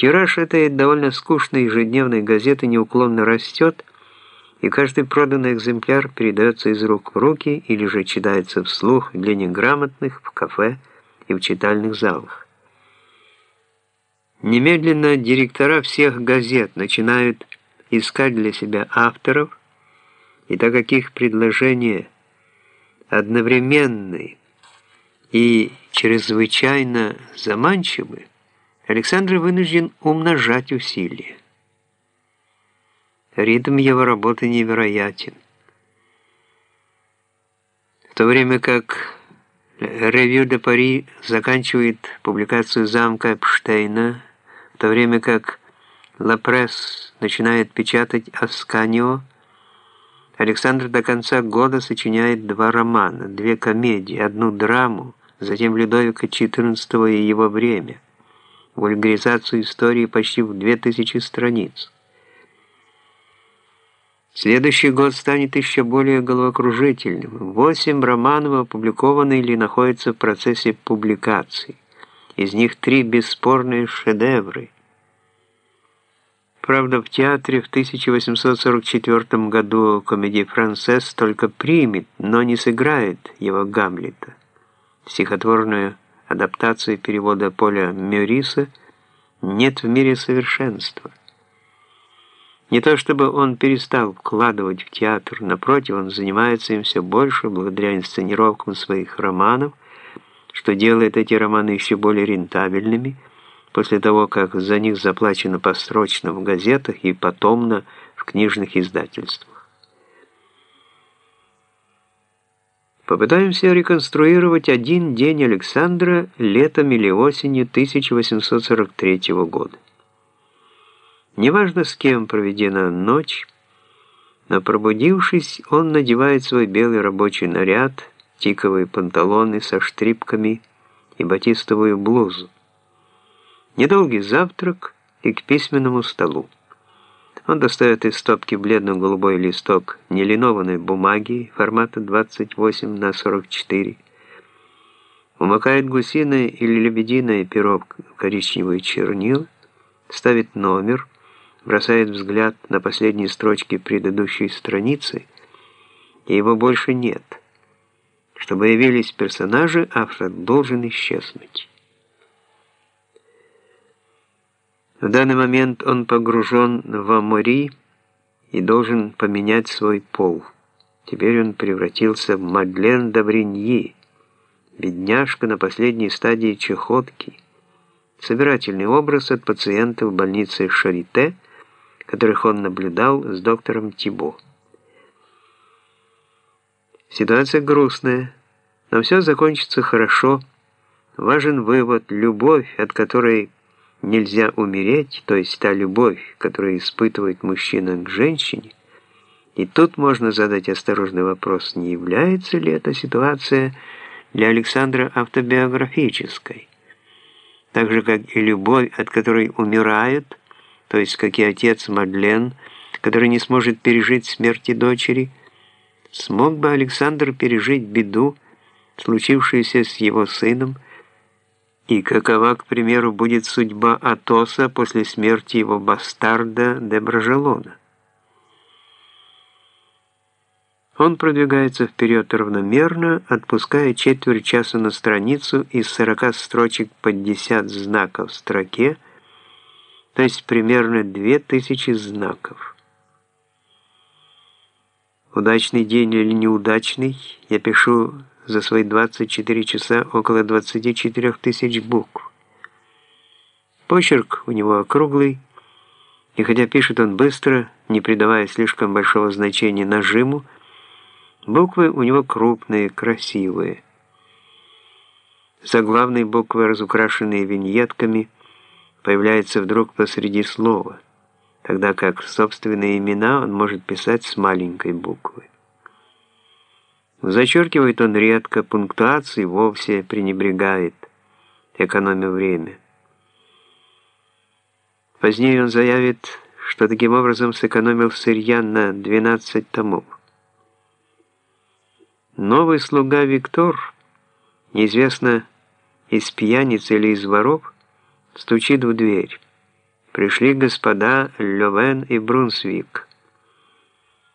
Тираж этой довольно скучной ежедневной газеты неуклонно растет, и каждый проданный экземпляр передается из рук в руки или же читается вслух для неграмотных в кафе и в читальных залах. Немедленно директора всех газет начинают искать для себя авторов, и так как их предложения одновременны и чрезвычайно заманчивы, Александр вынужден умножать усилия. Ритм его работы невероятен. В то время как «Ревью де Пари» заканчивает публикацию замка Эпштейна, в то время как «Ла Пресс» начинает печатать «Асканио», Александр до конца года сочиняет два романа, две комедии, одну драму, затем Людовика XIV и его время, вульгаризацию истории почти в 2000 страниц. Следующий год станет еще более головокружительным. Восемь романов опубликованы или находятся в процессе публикации. Из них три бесспорные шедевры – Правда, в театре в 1844 году комедий «Францесс» только примет, но не сыграет его Гамлета. Стихотворную адаптацию перевода Поля Мюриса «Нет в мире совершенства». Не то чтобы он перестал вкладывать в театр, напротив, он занимается им все больше благодаря инсценировкам своих романов, что делает эти романы еще более рентабельными – после того, как за них заплачено посрочно в газетах и потомно в книжных издательствах. Попытаемся реконструировать один день Александра летом или осенью 1843 года. Неважно, с кем проведена ночь, но пробудившись, он надевает свой белый рабочий наряд, тиковые панталоны со штрипками и батистовую блузу. Недолгий завтрак и к письменному столу. Он достает из стопки бледно-голубой листок нелинованной бумаги формата 28 на 44, умыкает гусиное или лебединое перо в коричневые чернила, ставит номер, бросает взгляд на последние строчки предыдущей страницы, и его больше нет. Чтобы явились персонажи, автор должен исчезнуть. В данный момент он погружен в Амори и должен поменять свой пол. Теперь он превратился в Мадлен Давриньи, бедняжка на последней стадии чехотки, собирательный образ от пациентов больницы Шарите, которых он наблюдал с доктором Тибо. Ситуация грустная, но все закончится хорошо. Важен вывод, любовь, от которой нельзя умереть, то есть та любовь, которую испытывает мужчина к женщине, и тут можно задать осторожный вопрос, не является ли эта ситуация для Александра автобиографической, так же, как и любовь, от которой умирают, то есть как и отец Мадлен, который не сможет пережить смерти дочери, смог бы Александр пережить беду, случившуюся с его сыном, и какова, к примеру, будет судьба Атоса после смерти его бастарда Деброжелона? Он продвигается вперед равномерно, отпуская четверть часа на страницу из 40 строчек по 50 знаков в строке, то есть примерно 2000 знаков. Удачный день или неудачный, я пишу за свои 24 часа около 24 тысяч букв. Почерк у него округлый, и хотя пишет он быстро, не придавая слишком большого значения нажиму, буквы у него крупные, красивые. Заглавные буквы, разукрашенные виньетками, появляются вдруг посреди слова, тогда как собственные имена он может писать с маленькой буквы. Зачеркивает он редко, пунктуации вовсе пренебрегает, экономя время. Позднее он заявит, что таким образом сэкономил сырья на 12 томов. Новый слуга Виктор, неизвестно, из пьяниц или из воров, стучит в дверь. пришли господа Левен и Брунсвик.